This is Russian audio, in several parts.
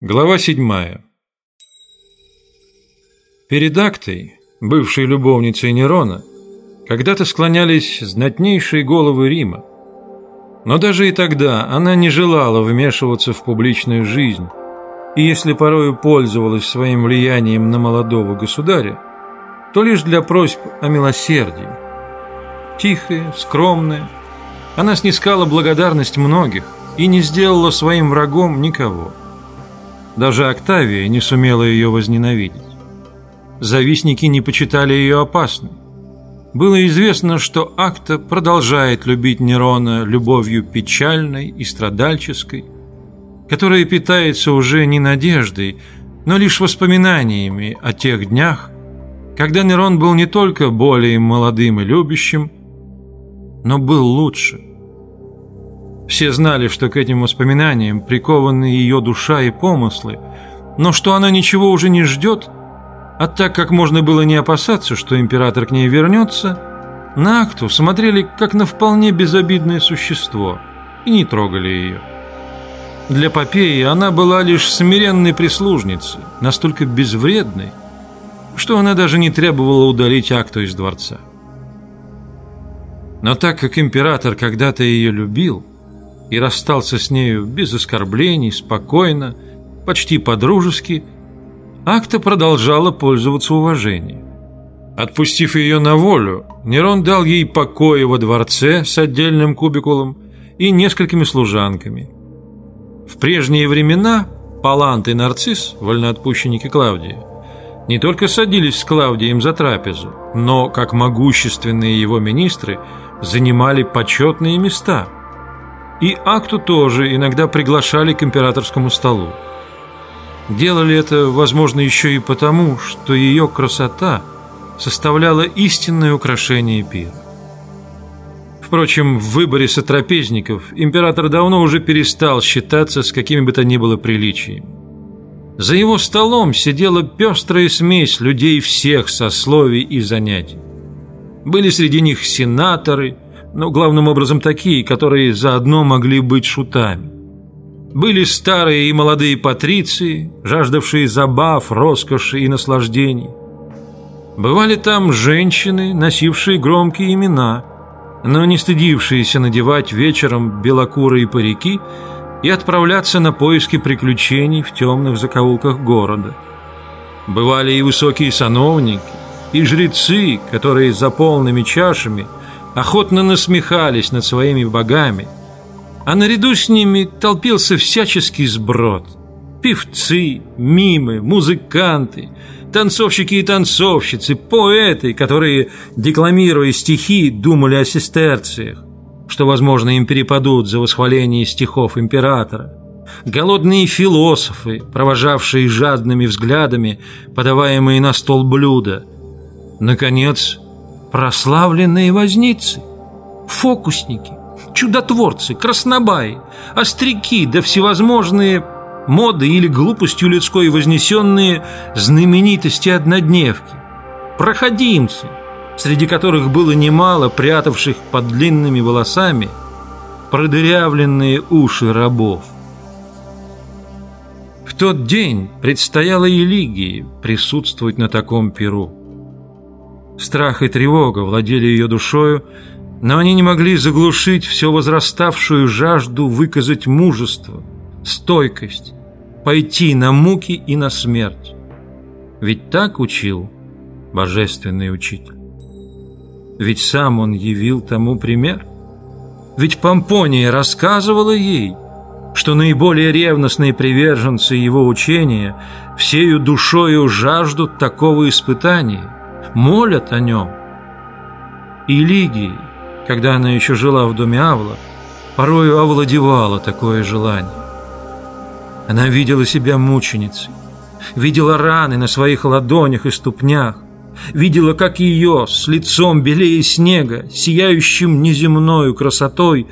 Глава 7. Перед Актой, бывшей любовницей Нерона, когда-то склонялись знатнейшие головы Рима. Но даже и тогда она не желала вмешиваться в публичную жизнь, и если порою пользовалась своим влиянием на молодого государя, то лишь для просьб о милосердии. Тихая, скромная, она снискала благодарность многих и не сделала своим врагом никого – даже Октавия не сумела ее возненавидеть. Завистники не почитали ее опасной. Было известно, что Акта продолжает любить Нерона любовью печальной и страдальческой, которая питается уже не надеждой, но лишь воспоминаниями о тех днях, когда Нерон был не только более молодым и любящим, но был лучше. Все знали, что к этим воспоминаниям прикованы ее душа и помыслы, но что она ничего уже не ждет, а так как можно было не опасаться, что император к ней вернется, на Акту смотрели как на вполне безобидное существо и не трогали ее. Для Попеи она была лишь смиренной прислужницей, настолько безвредной, что она даже не требовала удалить Акту из дворца. Но так как император когда-то ее любил, и расстался с нею без оскорблений, спокойно, почти по-дружески, Акта продолжала пользоваться уважением. Отпустив ее на волю, Нерон дал ей покои во дворце с отдельным кубикулом и несколькими служанками. В прежние времена Палант и Нарцисс, вольноотпущенники Клавдии, не только садились с Клавдием за трапезу, но, как могущественные его министры, занимали почетные места – и Акту тоже иногда приглашали к императорскому столу. Делали это, возможно, еще и потому, что ее красота составляла истинное украшение пира. Впрочем, в выборе сотрапезников император давно уже перестал считаться с какими бы то ни было приличиями. За его столом сидела пестрая смесь людей всех сословий и занятий. Были среди них сенаторы – но главным образом такие, которые заодно могли быть шутами. Были старые и молодые патриции, жаждавшие забав, роскоши и наслаждений. Бывали там женщины, носившие громкие имена, но не стыдившиеся надевать вечером белокурые парики и отправляться на поиски приключений в темных закоулках города. Бывали и высокие сановники, и жрецы, которые за полными чашами – охотно насмехались над своими богами, а наряду с ними толпился всяческий сброд. Певцы, мимы, музыканты, танцовщики и танцовщицы, поэты, которые, декламируя стихи, думали о сестерциях, что, возможно, им перепадут за восхваление стихов императора, голодные философы, провожавшие жадными взглядами подаваемые на стол блюда, наконец, прославленные возницы, фокусники, чудотворцы, краснобаи, остряки да всевозможные моды или глупостью людской вознесенные знаменитости-однодневки, проходимцы, среди которых было немало прятавших под длинными волосами продырявленные уши рабов. В тот день предстояло Элигии присутствовать на таком перу. Страх и тревога владели ее душою, но они не могли заглушить все возраставшую жажду выказать мужество, стойкость, пойти на муки и на смерть. Ведь так учил божественный учитель. Ведь сам он явил тому пример. Ведь Помпония рассказывала ей, что наиболее ревностные приверженцы его учения всею душою жаждут такого испытания – молят о нем. И Лигии, когда она еще жила в доме Авла, порою овладевало такое желание. Она видела себя мученицей, видела раны на своих ладонях и ступнях, видела, как ее с лицом белее снега, сияющим неземною красотой,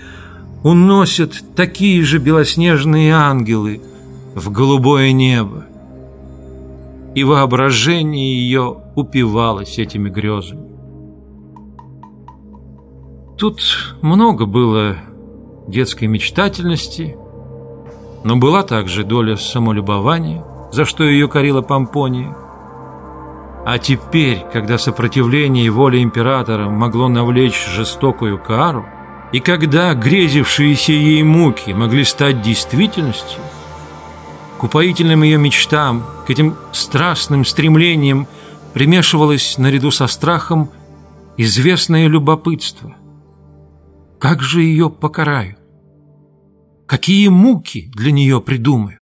уносят такие же белоснежные ангелы в голубое небо и воображение ее упивалось этими грезами. Тут много было детской мечтательности, Но была также доля самолюбования, за что ее корила Помпония. А теперь, когда сопротивление воли императора могло навлечь жестокую кару, и когда грезившиеся ей муки могли стать действительностью, к упоительным ее мечтам, к этим страстным стремлениям примешивалось наряду со страхом известное любопытство. Как же ее покарают? Какие муки для нее придумают?